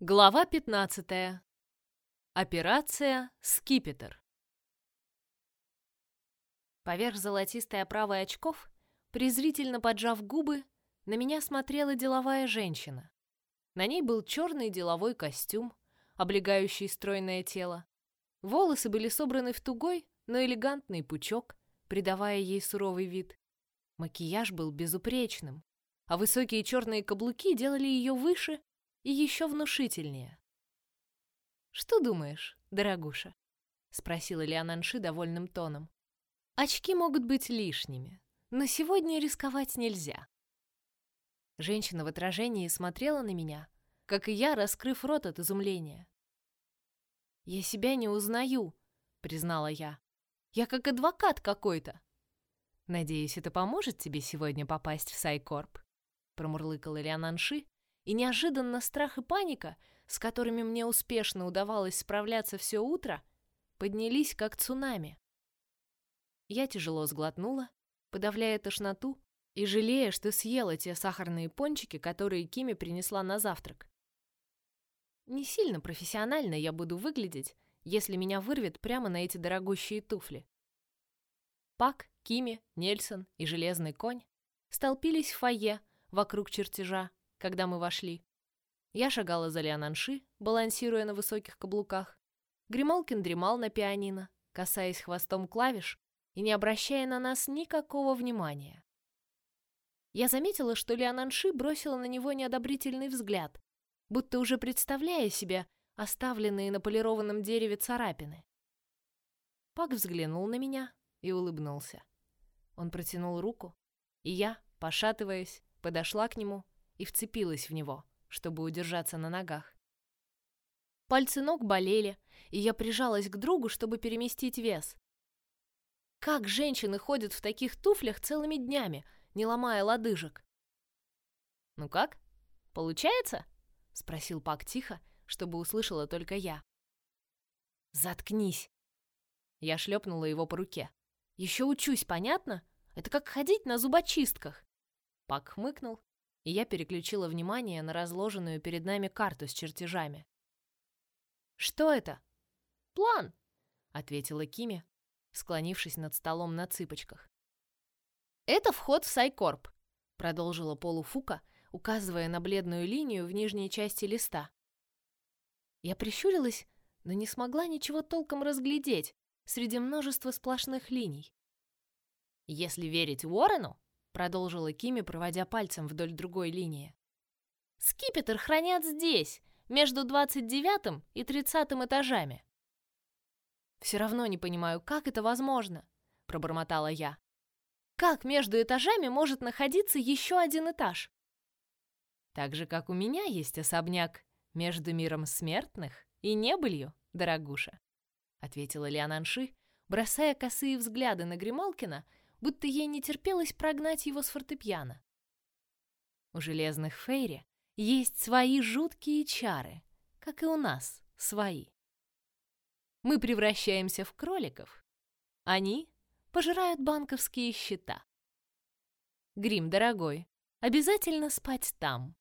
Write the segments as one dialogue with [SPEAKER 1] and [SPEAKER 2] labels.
[SPEAKER 1] Глава 15. Операция «Скипетр». Поверх золотистой оправы очков, презрительно поджав губы, на меня смотрела деловая женщина. На ней был черный деловой костюм, облегающий стройное тело. Волосы были собраны в тугой, но элегантный пучок, придавая ей суровый вид. Макияж был безупречным, а высокие черные каблуки делали ее выше и еще внушительнее. «Что думаешь, дорогуша?» — спросила Леонанши довольным тоном. «Очки могут быть лишними, но сегодня рисковать нельзя». Женщина в отражении смотрела на меня, как и я, раскрыв рот от изумления. «Я себя не узнаю», — признала я. «Я как адвокат какой-то». «Надеюсь, это поможет тебе сегодня попасть в Сайкорп», — промурлыкала Леонанши, и неожиданно страх и паника, с которыми мне успешно удавалось справляться все утро, поднялись как цунами. Я тяжело сглотнула, подавляя тошноту и жалея, что съела те сахарные пончики, которые Кими принесла на завтрак. Не сильно профессионально я буду выглядеть, если меня вырвет прямо на эти дорогущие туфли. Пак, Кими, Нельсон и Железный конь столпились в фойе вокруг чертежа, когда мы вошли. Я шагала за Леонанши, балансируя на высоких каблуках. Грималкин дремал на пианино, касаясь хвостом клавиш и не обращая на нас никакого внимания. Я заметила, что Леонанши бросила на него неодобрительный взгляд, будто уже представляя себе оставленные на полированном дереве царапины. Пак взглянул на меня и улыбнулся. Он протянул руку, и я, пошатываясь, подошла к нему и вцепилась в него, чтобы удержаться на ногах. Пальцы ног болели, и я прижалась к другу, чтобы переместить вес. Как женщины ходят в таких туфлях целыми днями, не ломая лодыжек? «Ну как? Получается?» — спросил Пак тихо, чтобы услышала только я. «Заткнись!» Я шлепнула его по руке. «Еще учусь, понятно? Это как ходить на зубочистках!» Пак хмыкнул и я переключила внимание на разложенную перед нами карту с чертежами. «Что это?» «План», — ответила Кими, склонившись над столом на цыпочках. «Это вход в Сайкорп», — продолжила Полуфука, указывая на бледную линию в нижней части листа. Я прищурилась, но не смогла ничего толком разглядеть среди множества сплошных линий. Если верить Уоррену, продолжила Кими, проводя пальцем вдоль другой линии. Скипетр хранят здесь, между двадцать девятым и тридцатым этажами. Все равно не понимаю, как это возможно, пробормотала я. Как между этажами может находиться еще один этаж? Так же, как у меня есть особняк между миром смертных и небылью, дорогуша, ответила Леонанши, бросая косые взгляды на Грималкина будто ей не терпелось прогнать его с фортепиано. У железных фейри есть свои жуткие чары, как и у нас свои. Мы превращаемся в кроликов, они пожирают банковские счета. Грим, дорогой, обязательно спать там.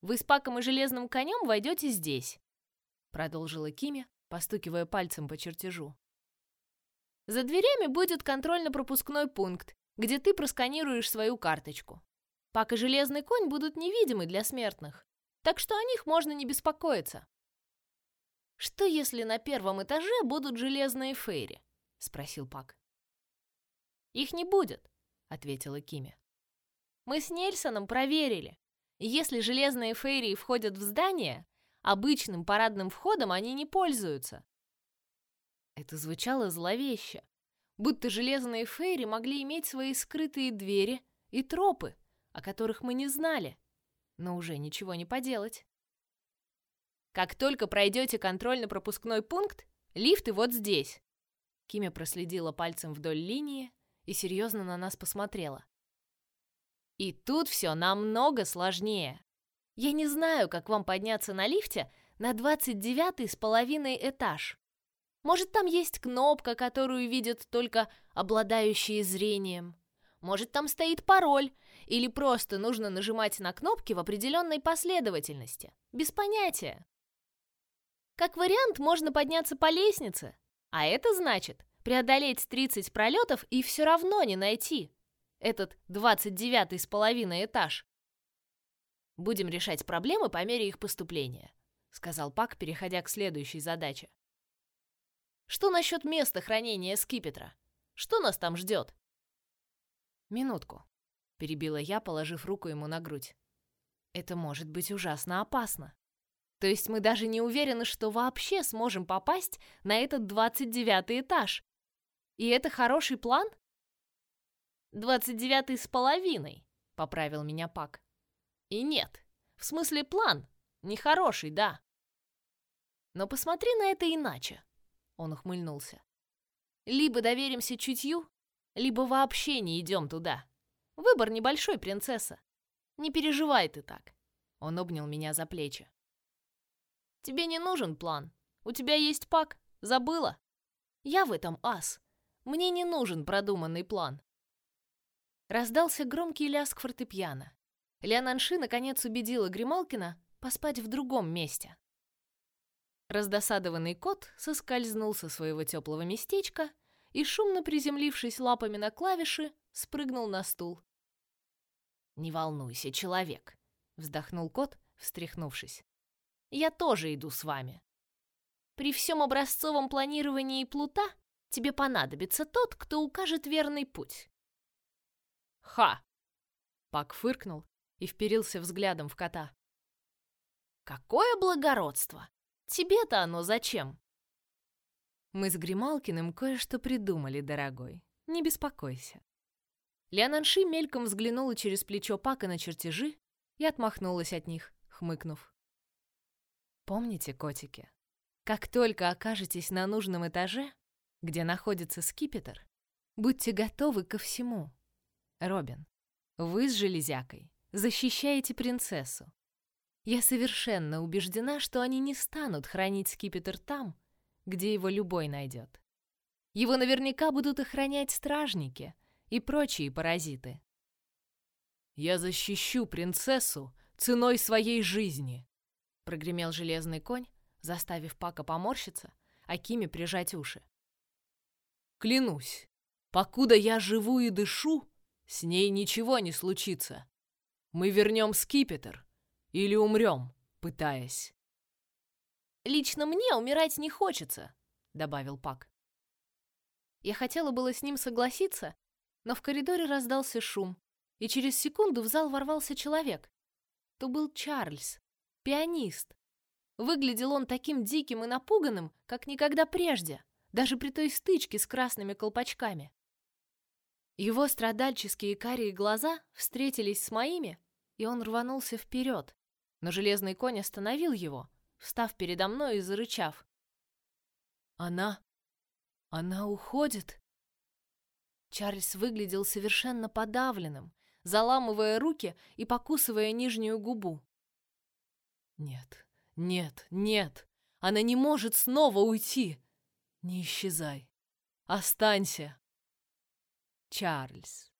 [SPEAKER 1] Вы с Паком и Железным конем войдете здесь, продолжила Кими, постукивая пальцем по чертежу. За дверями будет контрольно-пропускной пункт, где ты просканируешь свою карточку. Пак и Железный конь будут невидимы для смертных, так что о них можно не беспокоиться. «Что, если на первом этаже будут железные фейри?» — спросил Пак. «Их не будет», — ответила Кими. «Мы с Нельсоном проверили. Если железные фейри входят в здание, обычным парадным входом они не пользуются. Это звучало зловеще, будто железные фейри могли иметь свои скрытые двери и тропы, о которых мы не знали, но уже ничего не поделать. Как только пройдете контрольно-пропускной пункт, лифты вот здесь. Кими проследила пальцем вдоль линии и серьезно на нас посмотрела. И тут все намного сложнее. Я не знаю, как вам подняться на лифте на двадцать девятый с половиной этаж. Может, там есть кнопка, которую видят только обладающие зрением. Может, там стоит пароль, Или просто нужно нажимать на кнопки в определенной последовательности? Без понятия. Как вариант, можно подняться по лестнице, а это значит преодолеть 30 пролетов и все равно не найти этот 29 с половиной этаж. Будем решать проблемы по мере их поступления, сказал Пак, переходя к следующей задаче. Что насчет места хранения скипетра? Что нас там ждет? Минутку, перебила я, положив руку ему на грудь. Это может быть ужасно опасно. То есть мы даже не уверены, что вообще сможем попасть на этот двадцать девятый этаж. И это хороший план? Двадцать девятый с половиной, поправил меня Пак. И нет, в смысле план, нехороший, да. Но посмотри на это иначе. Он ухмыльнулся. Либо доверимся чутью, либо вообще не идем туда. Выбор небольшой, принцесса. Не переживай ты так. Он обнял меня за плечи. Тебе не нужен план. У тебя есть пак. Забыла? Я в этом ас. Мне не нужен продуманный план. Раздался громкий лязг фортепиано. Леонанши наконец убедила Грималкина поспать в другом месте. Раздосадованный кот соскользнул со своего теплого местечка и, шумно приземлившись лапами на клавиши, спрыгнул на стул. «Не волнуйся, человек», — вздохнул кот, встряхнувшись. «Я тоже иду с вами. При всем образцовом планировании плута тебе понадобится тот, кто укажет верный путь». «Ха!» — Пак фыркнул и вперился взглядом в кота. «Какое благородство! Тебе-то оно зачем?» «Мы с Грималкиным кое-что придумали, дорогой. Не беспокойся». Леонанши мельком взглянула через плечо Пака на чертежи и отмахнулась от них, хмыкнув. «Помните, котики, как только окажетесь на нужном этаже, где находится скипетр, будьте готовы ко всему. Робин, вы с Железякой защищаете принцессу. Я совершенно убеждена, что они не станут хранить скипетр там, где его любой найдет. Его наверняка будут охранять стражники и прочие паразиты. «Я защищу принцессу ценой своей жизни!» Прогремел железный конь, заставив Пака поморщиться, а Кими прижать уши. «Клянусь, покуда я живу и дышу, с ней ничего не случится. Мы вернем скипетр или умрем, пытаясь. Лично мне умирать не хочется, добавил Пак. Я хотела было с ним согласиться, но в коридоре раздался шум, и через секунду в зал ворвался человек. То был Чарльз, пианист. Выглядел он таким диким и напуганным, как никогда прежде, даже при той стычке с красными колпачками. Его страдальческие карие глаза встретились с моими, и он рванулся вперед, но железный конь остановил его, встав передо мной и зарычав. «Она... она уходит?» Чарльз выглядел совершенно подавленным, заламывая руки и покусывая нижнюю губу. «Нет, нет, нет! Она не может снова уйти! Не исчезай! Останься!» Чарльз.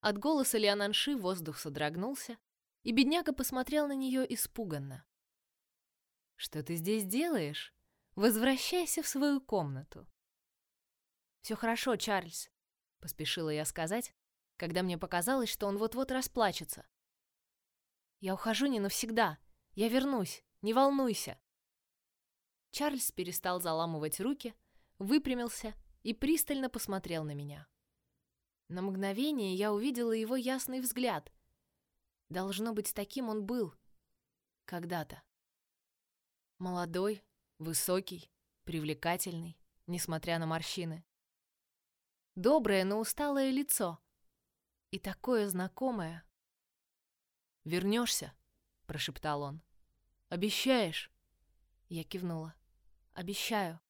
[SPEAKER 1] От голоса Леонанши воздух содрогнулся, и бедняга посмотрел на нее испуганно. «Что ты здесь делаешь? Возвращайся в свою комнату». «Все хорошо, Чарльз», — поспешила я сказать, когда мне показалось, что он вот-вот расплачется. «Я ухожу не навсегда. Я вернусь. Не волнуйся». Чарльз перестал заламывать руки, выпрямился и пристально посмотрел на меня. На мгновение я увидела его ясный взгляд. Должно быть, таким он был. Когда-то. Молодой, высокий, привлекательный, несмотря на морщины. Доброе, но усталое лицо. И такое знакомое. «Вернешься?» — прошептал он. «Обещаешь?» Я кивнула. «Обещаю».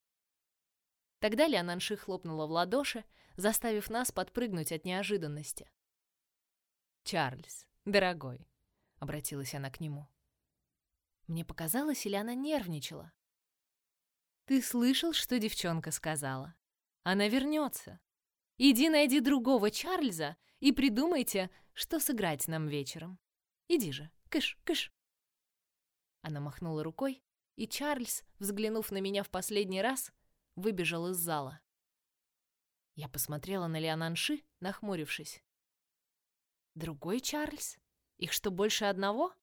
[SPEAKER 1] Тогда Леонанши хлопнула в ладоши, заставив нас подпрыгнуть от неожиданности. «Чарльз, дорогой», — обратилась она к нему. Мне показалось, или она нервничала. «Ты слышал, что девчонка сказала? Она вернется. Иди найди другого Чарльза и придумайте, что сыграть нам вечером. Иди же, кыш, кыш. Она махнула рукой, и Чарльз, взглянув на меня в последний раз, выбежал из зала. Я посмотрела на Леонанши, нахмурившись. Другой Чарльз? Их что, больше одного?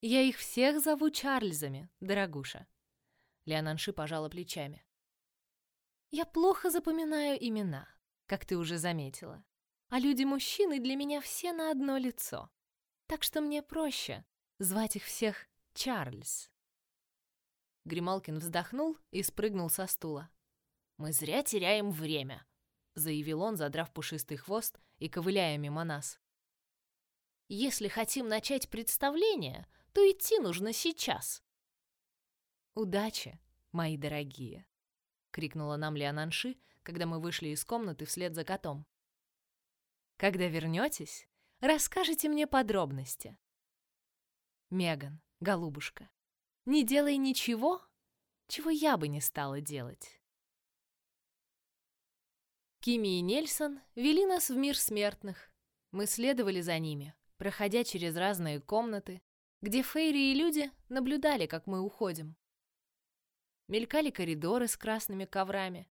[SPEAKER 1] Я их всех зову Чарльзами, дорогуша. Леонанши пожала плечами. Я плохо запоминаю имена, как ты уже заметила. А люди-мужчины для меня все на одно лицо. Так что мне проще звать их всех Чарльз. Грималкин вздохнул и спрыгнул со стула. «Мы зря теряем время», — заявил он, задрав пушистый хвост и ковыляя мимо нас. «Если хотим начать представление, то идти нужно сейчас». «Удачи, мои дорогие!» — крикнула нам Леонанши, когда мы вышли из комнаты вслед за котом. «Когда вернетесь, расскажите мне подробности». «Меган, голубушка, не делай ничего, чего я бы не стала делать». Кими и Нельсон вели нас в мир смертных. Мы следовали за ними, проходя через разные комнаты, где Фейри и люди наблюдали, как мы уходим. Мелькали коридоры с красными коврами.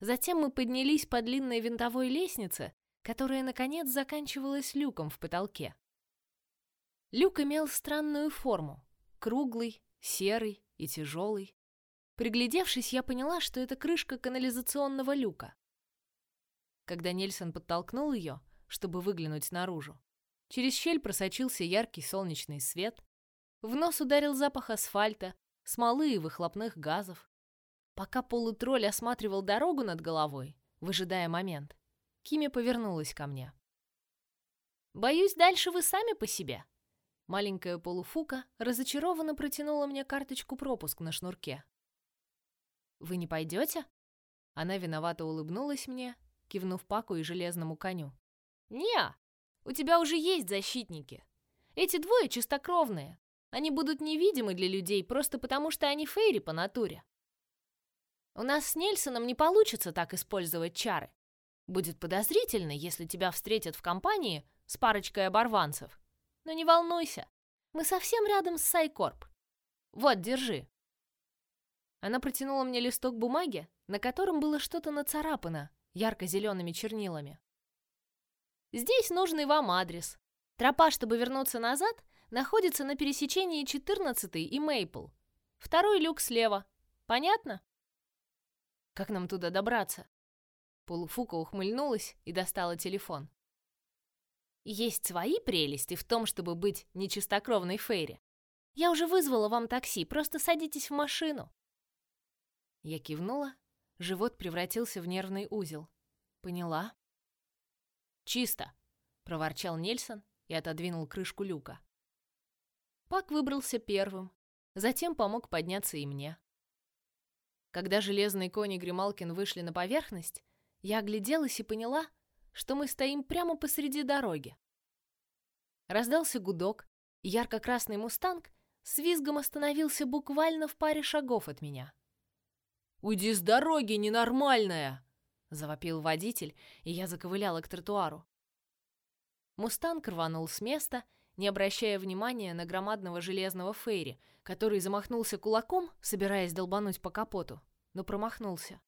[SPEAKER 1] Затем мы поднялись по длинной винтовой лестнице, которая, наконец, заканчивалась люком в потолке. Люк имел странную форму — круглый, серый и тяжелый. Приглядевшись, я поняла, что это крышка канализационного люка. Когда Нельсон подтолкнул ее, чтобы выглянуть наружу, через щель просочился яркий солнечный свет, в нос ударил запах асфальта, смолы и выхлопных газов. Пока полутролль осматривал дорогу над головой, выжидая момент, Кими повернулась ко мне. «Боюсь, дальше вы сами по себе». Маленькая полуфука разочарованно протянула мне карточку-пропуск на шнурке. «Вы не пойдете?» Она виновато улыбнулась мне, кивнув Паку и железному коню. «Не, у тебя уже есть защитники. Эти двое чистокровные. Они будут невидимы для людей просто потому, что они фейри по натуре. У нас с Нельсоном не получится так использовать чары. Будет подозрительно, если тебя встретят в компании с парочкой оборванцев. Но не волнуйся, мы совсем рядом с Сайкорп. Вот, держи. Она протянула мне листок бумаги, на котором было что-то нацарапано ярко-зелеными чернилами. Здесь нужный вам адрес. Тропа, чтобы вернуться назад, находится на пересечении 14 и Мейпл. Второй люк слева. Понятно? Как нам туда добраться? Полуфука ухмыльнулась и достала телефон. Есть свои прелести в том, чтобы быть нечистокровной Фейри. Я уже вызвала вам такси, просто садитесь в машину. Я кивнула, живот превратился в нервный узел. Поняла. Чисто, проворчал Нельсон и отодвинул крышку люка. Пак выбрался первым, затем помог подняться и мне. Когда железные кони Грималкин вышли на поверхность, я огляделась и поняла, что мы стоим прямо посреди дороги. Раздался гудок, и ярко-красный мустанг с визгом остановился буквально в паре шагов от меня. «Уйди с дороги, ненормальная!» — завопил водитель, и я заковыляла к тротуару. Мустанг рванул с места не обращая внимания на громадного железного Фейри, который замахнулся кулаком, собираясь долбануть по капоту, но промахнулся.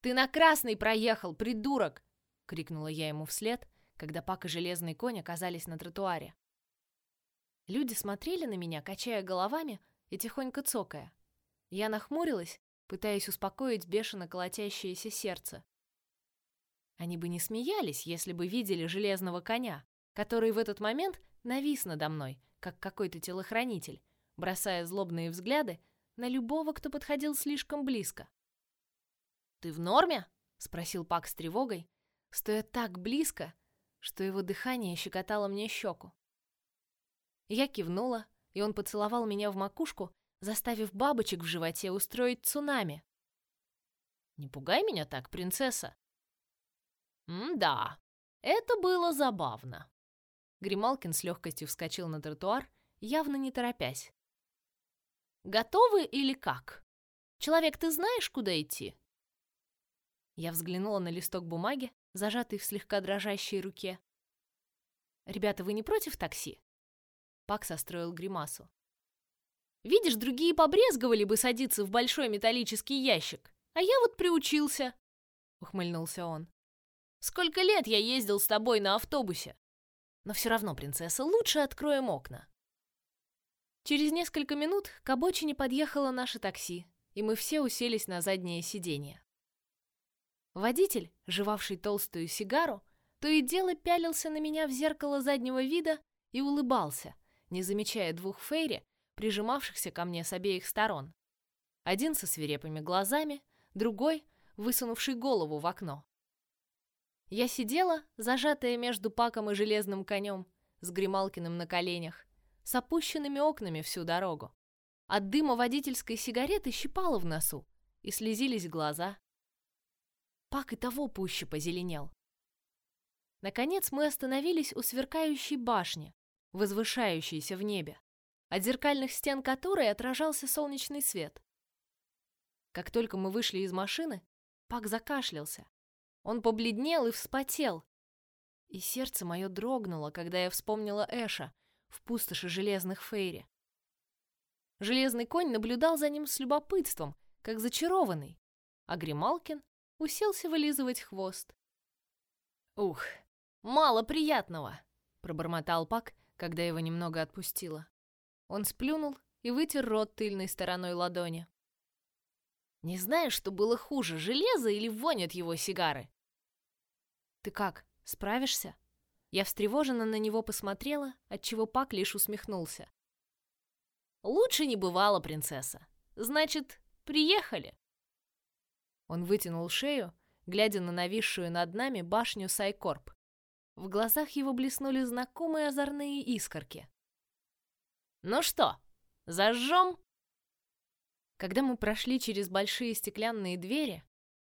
[SPEAKER 1] «Ты на красный проехал, придурок!» — крикнула я ему вслед, когда Пак и Железный конь оказались на тротуаре. Люди смотрели на меня, качая головами и тихонько цокая. Я нахмурилась, пытаясь успокоить бешено колотящееся сердце. Они бы не смеялись, если бы видели железного коня, который в этот момент навис надо мной, как какой-то телохранитель, бросая злобные взгляды на любого, кто подходил слишком близко. «Ты в норме?» — спросил Пак с тревогой, стоя так близко, что его дыхание щекотало мне щеку. Я кивнула, и он поцеловал меня в макушку, заставив бабочек в животе устроить цунами. «Не пугай меня так, принцесса!» «М-да, это было забавно!» Грималкин с легкостью вскочил на тротуар, явно не торопясь. «Готовы или как? Человек, ты знаешь, куда идти?» Я взглянула на листок бумаги, зажатый в слегка дрожащей руке. «Ребята, вы не против такси?» Пак состроил гримасу. «Видишь, другие побрезговали бы садиться в большой металлический ящик, а я вот приучился», — ухмыльнулся он. «Сколько лет я ездил с тобой на автобусе? Но все равно, принцесса, лучше откроем окна». Через несколько минут к обочине подъехало наше такси, и мы все уселись на заднее сиденье. Водитель, жевавший толстую сигару, то и дело пялился на меня в зеркало заднего вида и улыбался, не замечая двух фейри, прижимавшихся ко мне с обеих сторон. Один со свирепыми глазами, другой, высунувший голову в окно. Я сидела, зажатая между Паком и железным конем, с Грималкиным на коленях, с опущенными окнами всю дорогу. От дыма водительской сигареты щипало в носу, и слезились глаза. Пак и того пуще позеленел. Наконец мы остановились у сверкающей башни, возвышающейся в небе, от зеркальных стен которой отражался солнечный свет. Как только мы вышли из машины, Пак закашлялся. Он побледнел и вспотел. И сердце мое дрогнуло, когда я вспомнила Эша в пустоши железных фейри. Железный конь наблюдал за ним с любопытством, как зачарованный, а Грималкин уселся вылизывать хвост. «Ух, мало приятного!» — пробормотал Пак, когда его немного отпустило. Он сплюнул и вытер рот тыльной стороной ладони. «Не знаю, что было хуже, железо или вонь от его сигары?» «Ты как, справишься?» Я встревоженно на него посмотрела, отчего Пак лишь усмехнулся. «Лучше не бывало, принцесса. Значит, приехали?» Он вытянул шею, глядя на нависшую над нами башню Сайкорп. В глазах его блеснули знакомые озорные искорки. «Ну что, зажжем?» Когда мы прошли через большие стеклянные двери,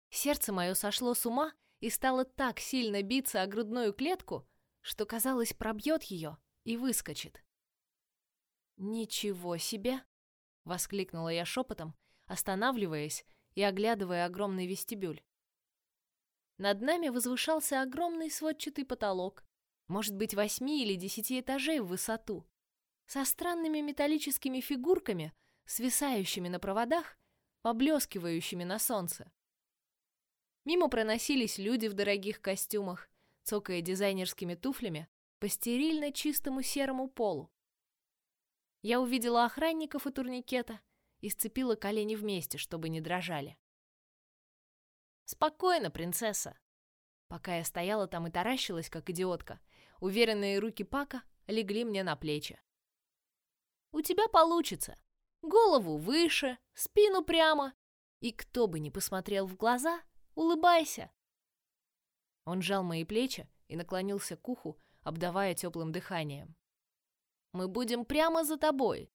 [SPEAKER 1] сердце мое сошло с ума и стало так сильно биться о грудную клетку, что, казалось, пробьет ее и выскочит. «Ничего себе!» — воскликнула я шепотом, останавливаясь и оглядывая огромный вестибюль. Над нами возвышался огромный сводчатый потолок, может быть, восьми или десяти этажей в высоту, со странными металлическими фигурками, свисающими на проводах, поблескивающими на солнце. Мимо проносились люди в дорогих костюмах, цокая дизайнерскими туфлями по стерильно чистому серому полу. Я увидела охранников и турникета, и сцепила колени вместе, чтобы не дрожали. «Спокойно, принцесса!» Пока я стояла там и таращилась, как идиотка, уверенные руки Пака легли мне на плечи. «У тебя получится. Голову выше, спину прямо. И кто бы ни посмотрел в глаза, улыбайся!» Он сжал мои плечи и наклонился к уху, обдавая теплым дыханием. «Мы будем прямо за тобой.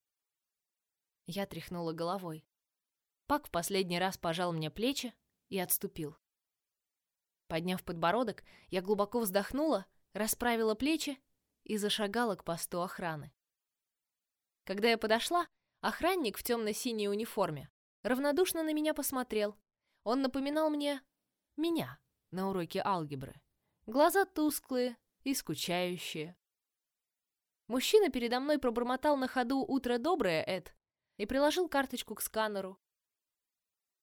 [SPEAKER 1] Я тряхнула головой. Пак в последний раз пожал мне плечи и отступил. Подняв подбородок, я глубоко вздохнула, расправила плечи и зашагала к посту охраны. Когда я подошла, охранник в темно-синей униформе равнодушно на меня посмотрел. Он напоминал мне меня на уроке алгебры. Глаза тусклые и скучающие. Мужчина передо мной пробормотал на ходу «Утро доброе, Эд», и приложил карточку к сканеру.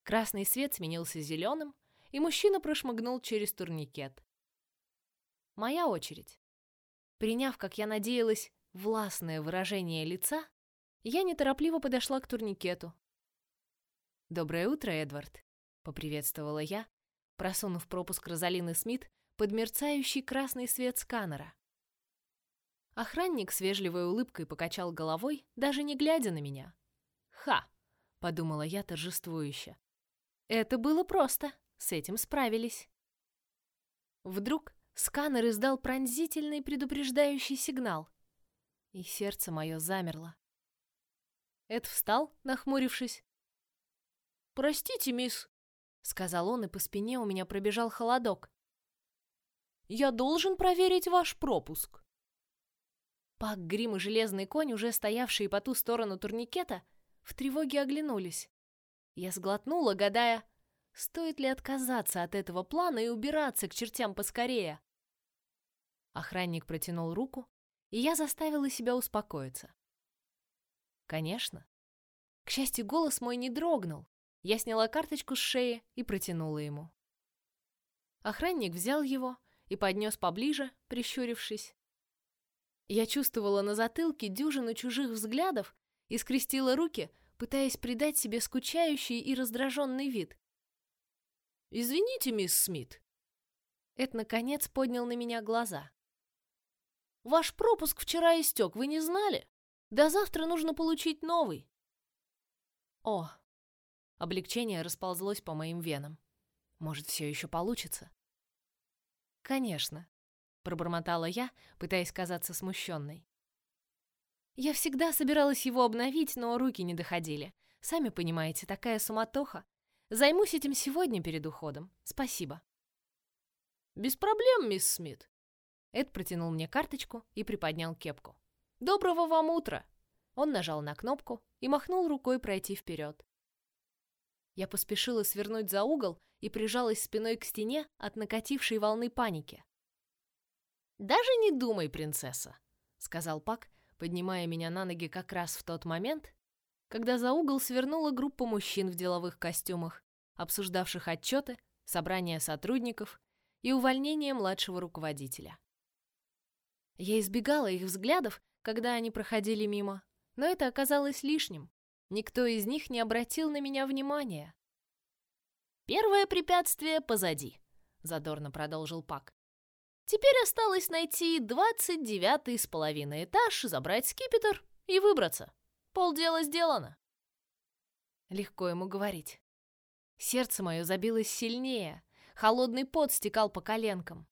[SPEAKER 1] Красный свет сменился зеленым, и мужчина прошмыгнул через турникет. Моя очередь. Приняв, как я надеялась, властное выражение лица, я неторопливо подошла к турникету. «Доброе утро, Эдвард», — поприветствовала я, просунув пропуск Розалины Смит под мерцающий красный свет сканера. Охранник с вежливой улыбкой покачал головой, даже не глядя на меня. «Ха!» — подумала я торжествующе. «Это было просто, с этим справились». Вдруг сканер издал пронзительный предупреждающий сигнал, и сердце мое замерло. Эд встал, нахмурившись. «Простите, мисс», — сказал он, и по спине у меня пробежал холодок. «Я должен проверить ваш пропуск». Пак, Грим и Железный конь, уже стоявшие по ту сторону турникета, в тревоге оглянулись. Я сглотнула, гадая, стоит ли отказаться от этого плана и убираться к чертям поскорее. Охранник протянул руку, и я заставила себя успокоиться. Конечно. К счастью, голос мой не дрогнул. Я сняла карточку с шеи и протянула ему. Охранник взял его и поднес поближе, прищурившись. Я чувствовала на затылке дюжину чужих взглядов и скрестила руки, пытаясь придать себе скучающий и раздраженный вид. «Извините, мисс Смит». Эд, наконец, поднял на меня глаза. «Ваш пропуск вчера истек, вы не знали? До завтра нужно получить новый». О, облегчение расползлось по моим венам. Может, все еще получится? Конечно, пробормотала я, пытаясь казаться смущенной. Я всегда собиралась его обновить, но руки не доходили. Сами понимаете, такая суматоха. Займусь этим сегодня перед уходом. Спасибо. Без проблем, мисс Смит. Эд протянул мне карточку и приподнял кепку. Доброго вам утра. Он нажал на кнопку и махнул рукой пройти вперед. Я поспешила свернуть за угол и прижалась спиной к стене от накатившей волны паники. «Даже не думай, принцесса», — сказал Пак, поднимая меня на ноги как раз в тот момент, когда за угол свернула группа мужчин в деловых костюмах, обсуждавших отчеты, собрания сотрудников и увольнение младшего руководителя. Я избегала их взглядов, когда они проходили мимо, но это оказалось лишним. Никто из них не обратил на меня внимания. «Первое препятствие позади», — задорно продолжил Пак. Теперь осталось найти двадцать девятый с половиной этаж, забрать скипетр и выбраться. Полдела сделано. Легко ему говорить. Сердце мое забилось сильнее, холодный пот стекал по коленкам.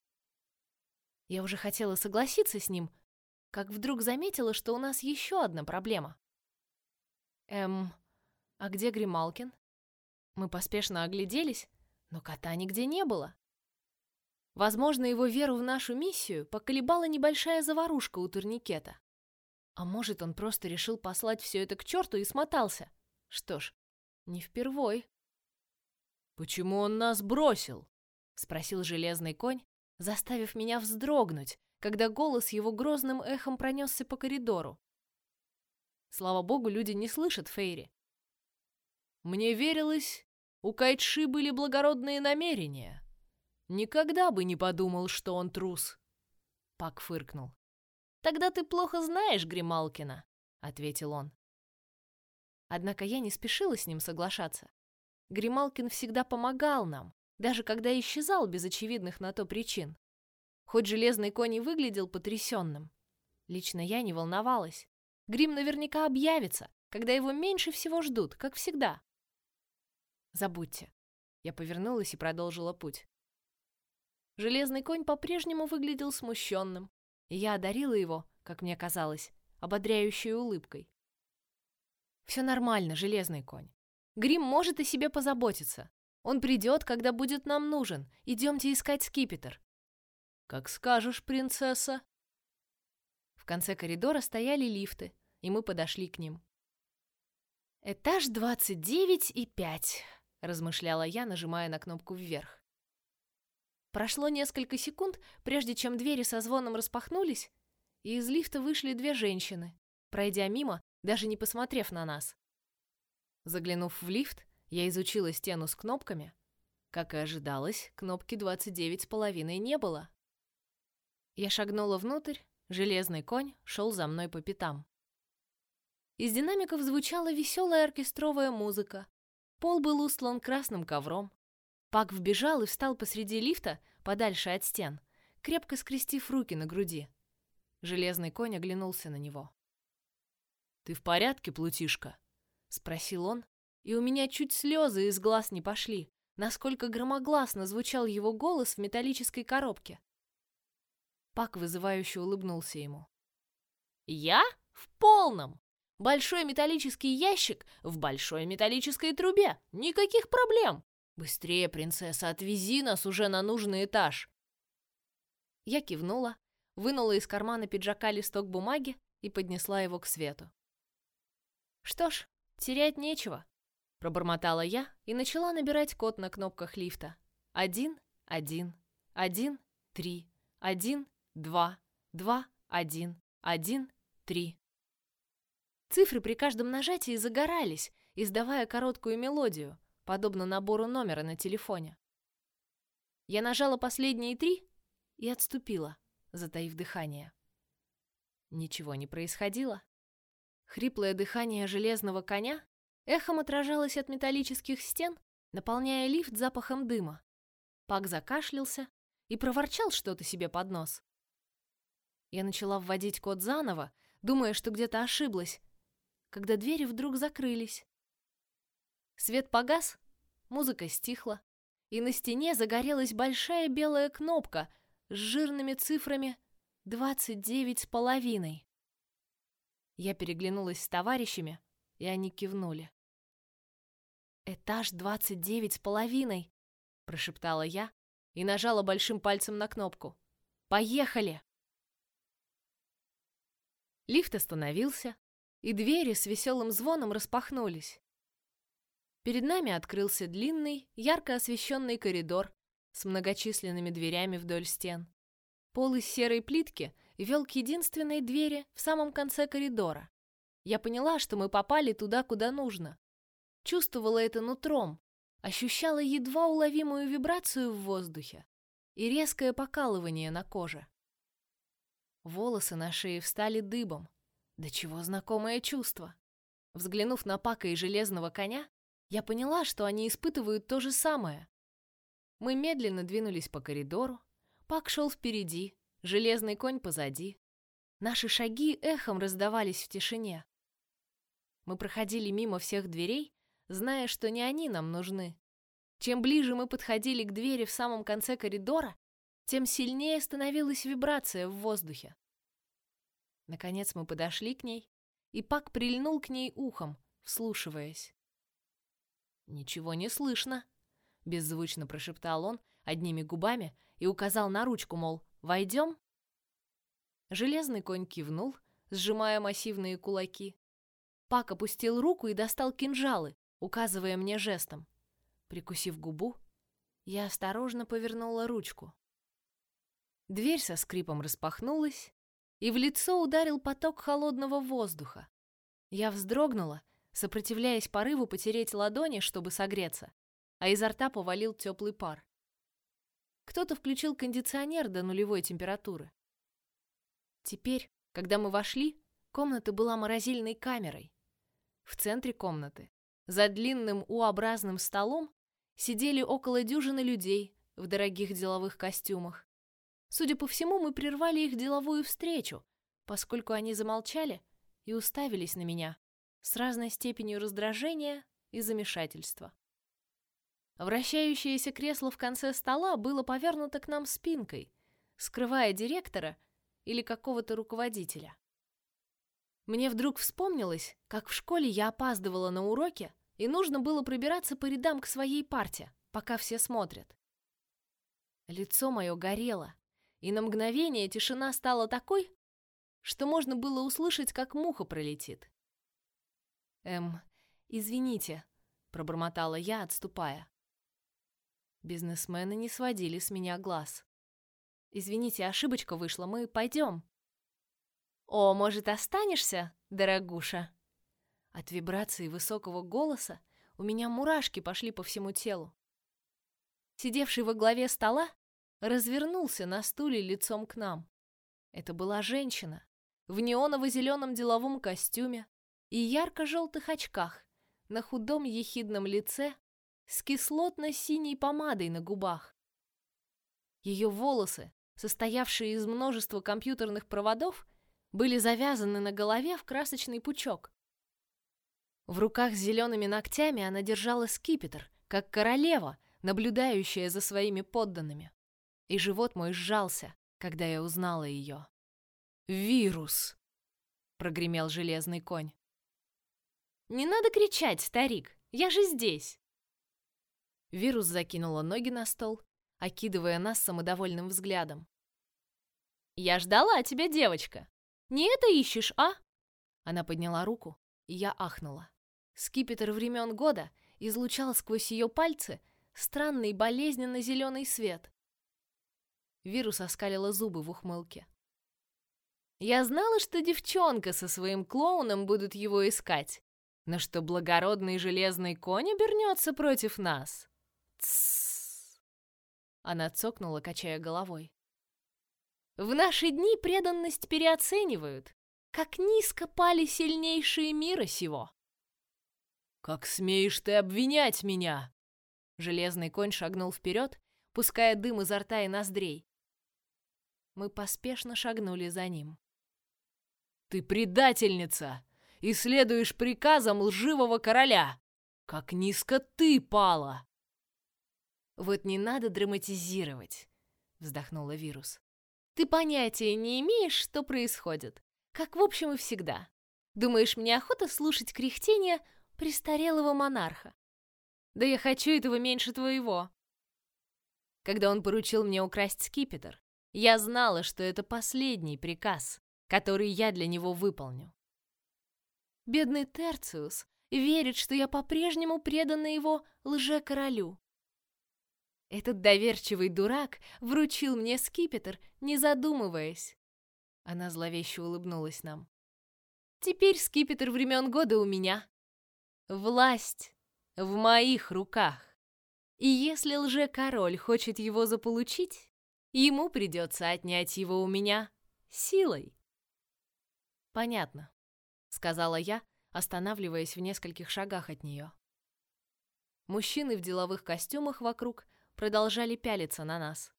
[SPEAKER 1] Я уже хотела согласиться с ним, как вдруг заметила, что у нас еще одна проблема. Эм, а где Грималкин? Мы поспешно огляделись, но кота нигде не было. Возможно, его веру в нашу миссию поколебала небольшая заварушка у турникета. А может, он просто решил послать все это к черту и смотался. Что ж, не впервой. «Почему он нас бросил?» — спросил железный конь, заставив меня вздрогнуть, когда голос его грозным эхом пронесся по коридору. Слава богу, люди не слышат Фейри. «Мне верилось, у Кайтши были благородные намерения», Никогда бы не подумал, что он трус. Пак фыркнул. Тогда ты плохо знаешь Грималкина, ответил он. Однако я не спешила с ним соглашаться. Грималкин всегда помогал нам, даже когда исчезал без очевидных на то причин. Хоть железный конь и выглядел потрясенным, лично я не волновалась. Грим наверняка объявится, когда его меньше всего ждут, как всегда. Забудьте. Я повернулась и продолжила путь. Железный конь по-прежнему выглядел смущенным, и я одарила его, как мне казалось, ободряющей улыбкой. Все нормально, железный конь. Грим может о себе позаботиться. Он придет, когда будет нам нужен. Идемте искать скипетр. Как скажешь, принцесса. В конце коридора стояли лифты, и мы подошли к ним. Этаж двадцать девять и пять, размышляла я, нажимая на кнопку вверх. Прошло несколько секунд, прежде чем двери со звоном распахнулись, и из лифта вышли две женщины, пройдя мимо, даже не посмотрев на нас. Заглянув в лифт, я изучила стену с кнопками. Как и ожидалось, кнопки 29 с половиной не было. Я шагнула внутрь, железный конь шел за мной по пятам. Из динамиков звучала веселая оркестровая музыка. Пол был устлан красным ковром. Пак вбежал и встал посреди лифта, подальше от стен, крепко скрестив руки на груди. Железный конь оглянулся на него. «Ты в порядке, плутишка?» — спросил он, и у меня чуть слезы из глаз не пошли, насколько громогласно звучал его голос в металлической коробке. Пак вызывающе улыбнулся ему. «Я? В полном! Большой металлический ящик в большой металлической трубе! Никаких проблем! «Быстрее, принцесса, отвези нас уже на нужный этаж!» Я кивнула, вынула из кармана пиджака листок бумаги и поднесла его к свету. «Что ж, терять нечего», — пробормотала я и начала набирать код на кнопках лифта. «Один, один, один, три, один, два, два, один, один, три. Цифры при каждом нажатии загорались, издавая короткую мелодию, подобно набору номера на телефоне. Я нажала последние три и отступила, затаив дыхание. Ничего не происходило. Хриплое дыхание железного коня эхом отражалось от металлических стен, наполняя лифт запахом дыма. Пак закашлялся и проворчал что-то себе под нос. Я начала вводить код заново, думая, что где-то ошиблась, когда двери вдруг закрылись. Свет погас, музыка стихла, и на стене загорелась большая белая кнопка с жирными цифрами двадцать девять с половиной. Я переглянулась с товарищами, и они кивнули. «Этаж двадцать девять с половиной», — прошептала я и нажала большим пальцем на кнопку. «Поехали!» Лифт остановился, и двери с веселым звоном распахнулись. Перед нами открылся длинный, ярко освещенный коридор с многочисленными дверями вдоль стен. Пол из серой плитки вел к единственной двери в самом конце коридора. Я поняла, что мы попали туда, куда нужно. Чувствовала это нутром, ощущала едва уловимую вибрацию в воздухе и резкое покалывание на коже. Волосы на шее встали дыбом. Да чего знакомое чувство. Взглянув на Пака и железного коня, я поняла, что они испытывают то же самое. Мы медленно двинулись по коридору. Пак шел впереди, железный конь позади. Наши шаги эхом раздавались в тишине. Мы проходили мимо всех дверей, зная, что не они нам нужны. Чем ближе мы подходили к двери в самом конце коридора, тем сильнее становилась вибрация в воздухе. Наконец мы подошли к ней, и Пак прильнул к ней ухом, вслушиваясь. «Ничего не слышно», — беззвучно прошептал он одними губами и указал на ручку, мол, «Войдем?» Железный конь кивнул, сжимая массивные кулаки. Пак опустил руку и достал кинжалы, указывая мне жестом. Прикусив губу, я осторожно повернула ручку. Дверь со скрипом распахнулась, и в лицо ударил поток холодного воздуха. Я вздрогнула, сопротивляясь порыву потереть ладони, чтобы согреться, а изо рта повалил теплый пар. Кто-то включил кондиционер до нулевой температуры. Теперь, когда мы вошли, комната была морозильной камерой. В центре комнаты, за длинным U-образным столом, сидели около дюжины людей в дорогих деловых костюмах. Судя по всему, мы прервали их деловую встречу, поскольку они замолчали и уставились на меня с разной степенью раздражения и замешательства. Вращающееся кресло в конце стола было повернуто к нам спинкой, скрывая директора или какого-то руководителя. Мне вдруг вспомнилось, как в школе я опаздывала на уроки, и нужно было пробираться по рядам к своей парте, пока все смотрят. Лицо мое горело, и на мгновение тишина стала такой, что можно было услышать, как муха пролетит. «Эм, извините», — пробормотала я, отступая. Бизнесмены не сводили с меня глаз. «Извините, ошибочка вышла, мы пойдем». «О, может, останешься, дорогуша?» От вибрации высокого голоса у меня мурашки пошли по всему телу. Сидевший во главе стола развернулся на стуле лицом к нам. Это была женщина в неоново-зеленом деловом костюме и ярко-желтых очках, на худом ехидном лице с кислотно-синей помадой на губах. Ее волосы, состоявшие из множества компьютерных проводов, были завязаны на голове в красочный пучок. В руках с зелеными ногтями она держала скипетр, как королева, наблюдающая за своими подданными и живот мой сжался, когда я узнала ее. «Вирус!» — прогремел железный конь. «Не надо кричать, старик, я же здесь!» Вирус закинула ноги на стол, окидывая нас самодовольным взглядом. «Я ждала тебя, девочка! Не это ищешь, а?» Она подняла руку, и я ахнула. Скипетр времен года излучал сквозь ее пальцы странный болезненно-зеленый свет. Вирус оскалила зубы в ухмылке. Я знала, что девчонка со своим клоуном будут его искать, но что благородный железный конь обернется против нас. Тссс. Она цокнула, качая головой. В наши дни преданность переоценивают, как низко пали сильнейшие мира сего. Как смеешь ты обвинять меня? Железный конь шагнул вперед, пуская дым изо рта и ноздрей. Мы поспешно шагнули за ним. Ты предательница и следуешь приказам лживого короля. Как низко ты пала. Вот не надо драматизировать, вздохнула вирус. Ты понятия не имеешь, что происходит, как в общем и всегда. Думаешь, мне охота слушать кряхтение престарелого монарха? Да я хочу этого меньше твоего. Когда он поручил мне украсть скипетр, я знала, что это последний приказ, который я для него выполню. Бедный Терциус верит, что я по-прежнему предана его лже-королю. Этот доверчивый дурак вручил мне скипетр, не задумываясь. Она зловеще улыбнулась нам. Теперь скипетр времен года у меня. Власть в моих руках. И если лже-король хочет его заполучить, ему придется отнять его у меня силой. Понятно, сказала я, останавливаясь в нескольких шагах от нее. Мужчины в деловых костюмах вокруг продолжали пялиться на нас.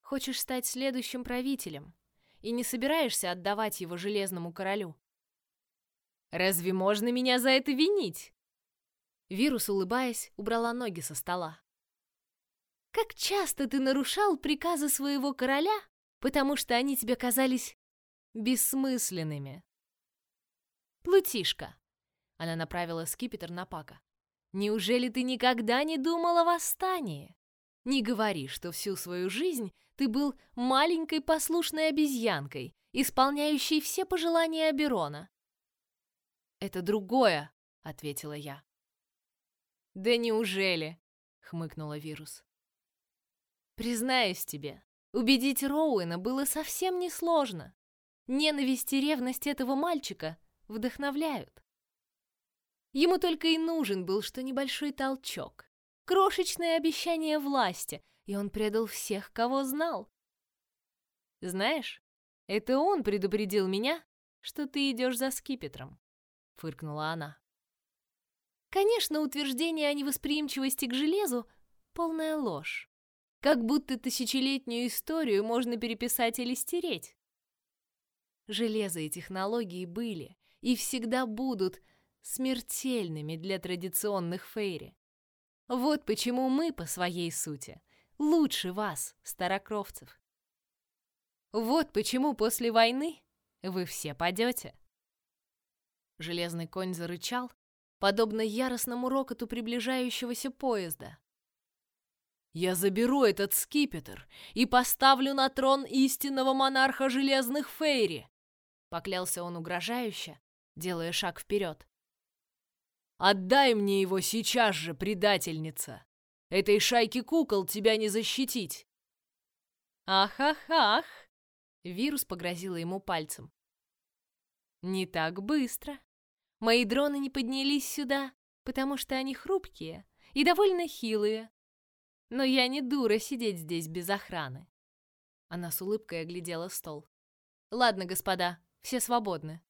[SPEAKER 1] Хочешь стать следующим правителем и не собираешься отдавать его железному королю? Разве можно меня за это винить? Вирус, улыбаясь, убрала ноги со стола. Как часто ты нарушал приказы своего короля, потому что они тебе казались бессмысленными. Плутишка. Она направила скипетр на Пака. Неужели ты никогда не думал о восстании? Не говори, что всю свою жизнь ты был маленькой послушной обезьянкой, исполняющей все пожелания Аберона. Это другое, ответила я. Да неужели? хмыкнула вирус. Признаюсь тебе, убедить Роуэна было совсем несложно. Ненависть и ревность этого мальчика вдохновляют. Ему только и нужен был что небольшой толчок, крошечное обещание власти, и он предал всех, кого знал. Знаешь, это он предупредил меня, что ты идешь за скипетром, фыркнула она. Конечно, утверждение о невосприимчивости к железу полная ложь. Как будто тысячелетнюю историю можно переписать или стереть. Железо и технологии были и всегда будут смертельными для традиционных фейри. Вот почему мы по своей сути лучше вас, старокровцев. Вот почему после войны вы все падете. Железный конь зарычал, подобно яростному рокоту приближающегося поезда. Я заберу этот скипетр и поставлю на трон истинного монарха железных фейри, Поклялся он угрожающе, делая шаг вперед. «Отдай мне его сейчас же, предательница! Этой шайки кукол тебя не защитить!» «Ах-ах-ах!» Вирус погрозила ему пальцем. «Не так быстро. Мои дроны не поднялись сюда, потому что они хрупкие и довольно хилые. Но я не дура сидеть здесь без охраны». Она с улыбкой оглядела стол. «Ладно, господа, все свободны.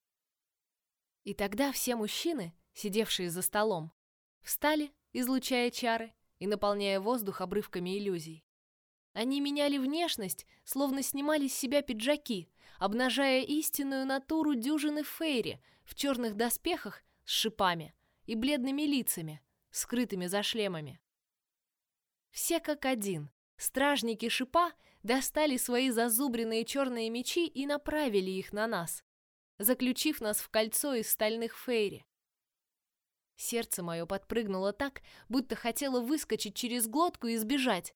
[SPEAKER 1] И тогда все мужчины, сидевшие за столом, встали, излучая чары и наполняя воздух обрывками иллюзий. Они меняли внешность, словно снимали с себя пиджаки, обнажая истинную натуру дюжины фейри в черных доспехах с шипами и бледными лицами, скрытыми за шлемами. Все как один, стражники шипа достали свои зазубренные черные мечи и направили их на нас, заключив нас в кольцо из стальных фейри. Сердце мое подпрыгнуло так, будто хотело выскочить через глотку и сбежать.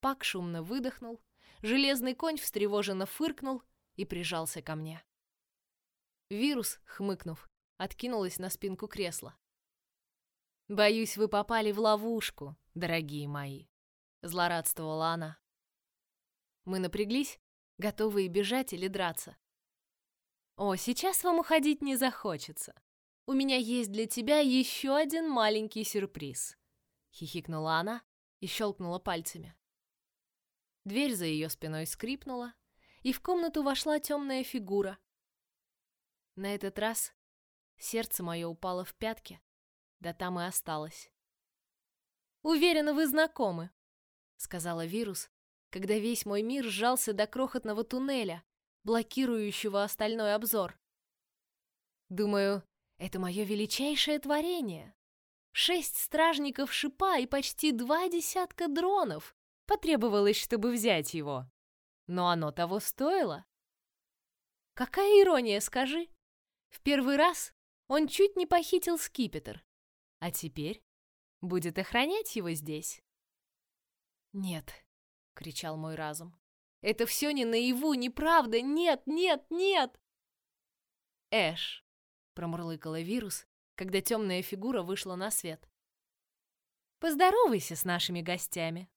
[SPEAKER 1] Пак шумно выдохнул, железный конь встревоженно фыркнул и прижался ко мне. Вирус, хмыкнув, откинулась на спинку кресла. «Боюсь, вы попали в ловушку, дорогие мои», — злорадствовала она. Мы напряглись, готовые бежать или драться. О, сейчас вам уходить не захочется. У меня есть для тебя еще один маленький сюрприз. Хихикнула она и щелкнула пальцами. Дверь за ее спиной скрипнула, и в комнату вошла темная фигура. На этот раз сердце мое упало в пятки, да там и осталось. «Уверена, вы знакомы», — сказала вирус, когда весь мой мир сжался до крохотного туннеля, блокирующего остальной обзор. Думаю, это мое величайшее творение. Шесть стражников шипа и почти два десятка дронов потребовалось, чтобы взять его. Но оно того стоило. Какая ирония, скажи? В первый раз он чуть не похитил скипетр, а теперь будет охранять его здесь. Нет, кричал мой разум. Это все не наяву, неправда, нет, нет, нет. Эш, промурлыкала вирус, когда темная фигура вышла на свет. Поздоровайся с нашими гостями.